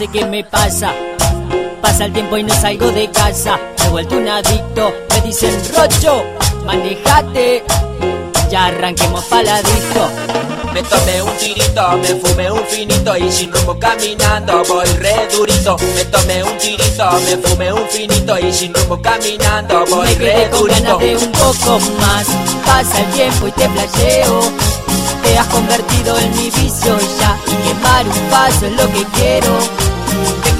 sé qué me pasa. Pasa el tiempo y no salgo de casa. Me he vuelto un adicto. Me dicen, Rocho, manejate. Ya arranquemos pa' la disco. Me tomé un tirito, me fumé un finito y sin rumbo caminando voy re durito. Me tomé un tirito, me fumé un finito y sin rumbo caminando voy Me re quedé con ganas durito. de un poco más. Pasa el tiempo y te flasheo. Te has convertido en mi vicio ya. Y quemar un paso es lo que quiero.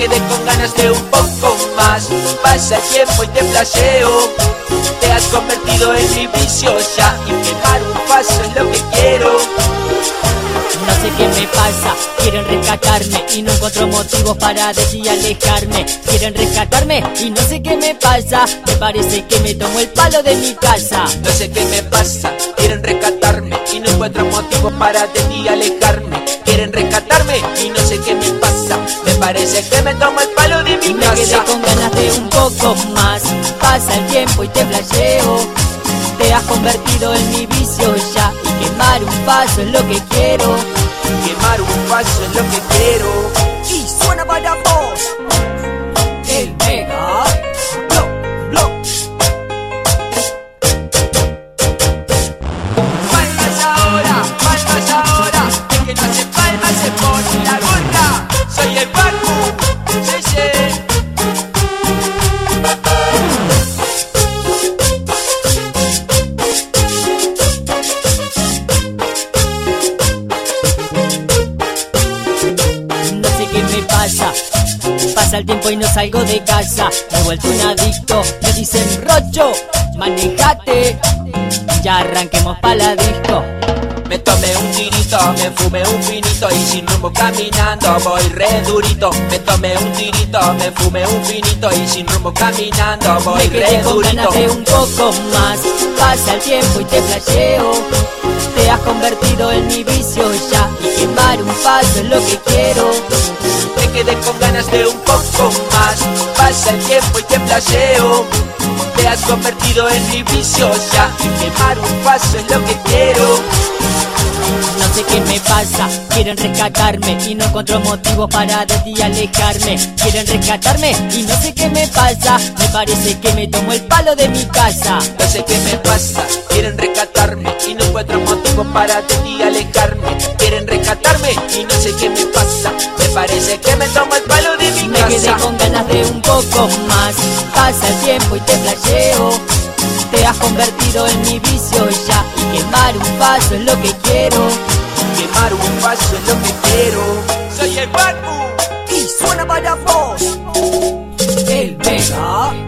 Quedé con ganas de un poco más. Pasa el tiempo y te flasheo. Te has convertido en mi vicio ya y quemar un paso es lo que quiero. No sé qué me pasa, quieren rescatarme y no encuentro motivos para de ti alejarme. Quieren rescatarme y no sé qué me pasa, me parece que me tomo el palo de mi casa. No sé qué me pasa, quieren rescatarme y no encuentro motivo para de ti alejarme. Parece que me tomo el palo de mi Y me quedé casa. con ganas de un poco más. Pasa el tiempo y te flasheo. Te has convertido en mi vicio ya. Y quemar un paso es lo que quiero. Quemar un paso es lo que quiero. Y suena para Pasa el tiempo y no salgo de casa. Me he vuelto un adicto. Me dicen, Rocho, manejate. Ya arranquemos pa' la disco. Me tomé un tirito, me fumé un finito y sin rumbo caminando voy re durito. Me tomé un tirito, me fumé un finito y sin rumbo caminando voy Me re con durito. ganas de un poco más. Pasa el tiempo y te flasheo. Te has convertido en mi vicio ya. Y quemar un paso es lo que quiero. Me quedé con ganas de poco más. Pasa el tiempo y te flasheo. Te has convertido en mi vicio ya y quemar un paso es lo que quiero. No sé qué me pasa, quieren rescatarme y no encuentro motivos para de ti alejarme. Quieren rescatarme y no sé qué me pasa, me parece que me tomo el palo de mi casa. No sé qué me pasa, quieren rescatarme y no encuentro motivo para de ti alejarme. Quieren rescatarme y no sé qué me pasa. Me parece que me tomo el poco más, pasa el tiempo y te flasheo. Te has convertido en mi vicio ya y quemar un paso es lo que quiero. Quemar un paso es lo que quiero. Soy el Pacu. Y suena para vos, el Mega.